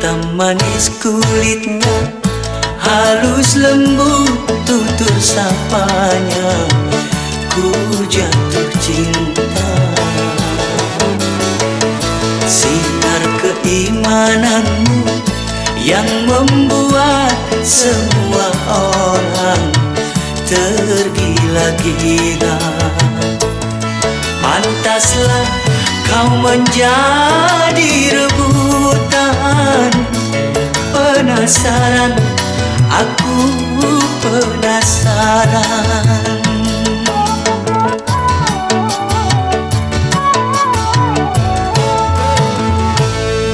Hitam manis kulitnya Halus lembut tutur sapanya Ku jatuh cinta. Sinar keimananmu Yang membuat semua orang Tergila-gila. Pantaslah kau menjadi rebutan. Penasaran, aku penasaran.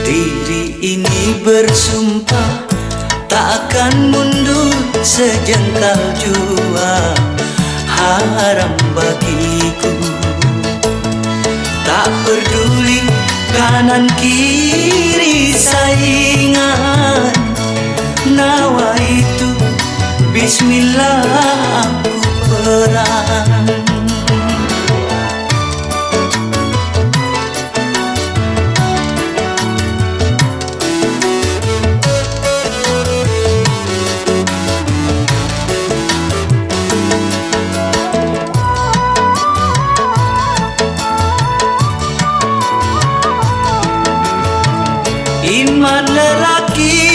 Diri ini bersumpah Takkan mundur sejengkal jua Haram bagiku kanan kiri saingan. Nawa itu Bismillah aku perang nella you.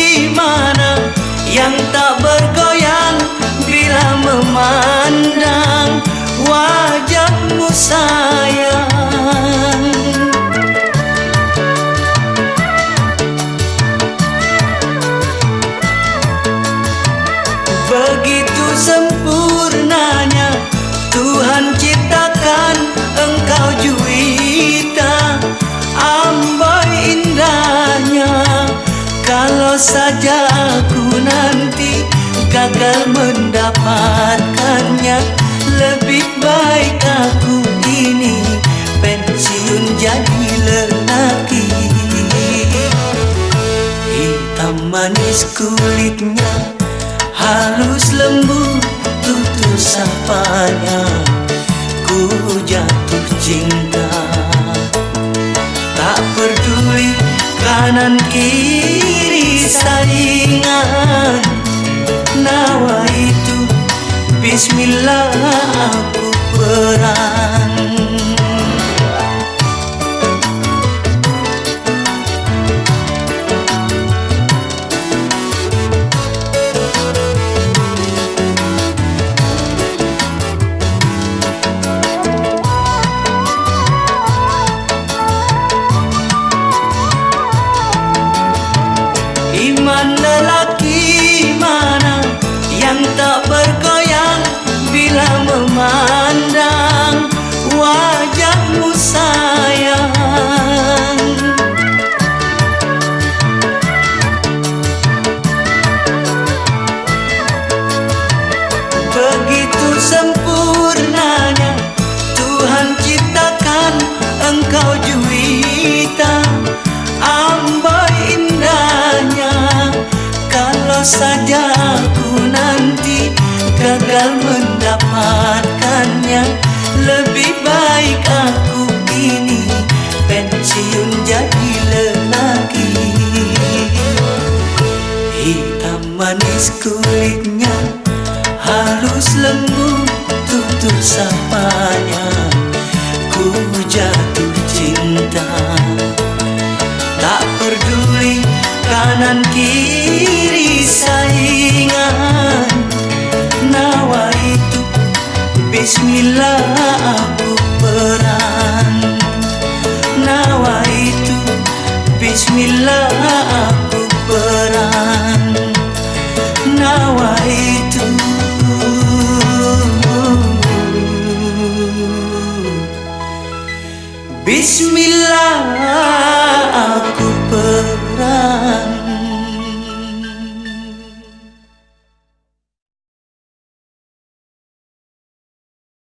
Saja aku nanti gagal mendapatkannya. Lebih baik aku ini pensiun jadi lelaki. Hitam manis kulitnya Halus lembut tutur sapanya Ku jatuh cinta. Tak peduli kanan kiri Bismillah aku perang Iman lelaki mana yang tak bergoyang bila memandang wajahmu sayang. Begitu sempurnanya Tuhan ciptakan engkau juwita Amboi indahnya. Kalau saja aku nanti gagal mendapatkannya. Lebih baik aku ini pensiun jadi lelaki. Hitam manis kulitnya Halus lembut tutur sapanya. Ku jatuh cinta. Tak peduli kanan kiri saingan Bismillah aku perang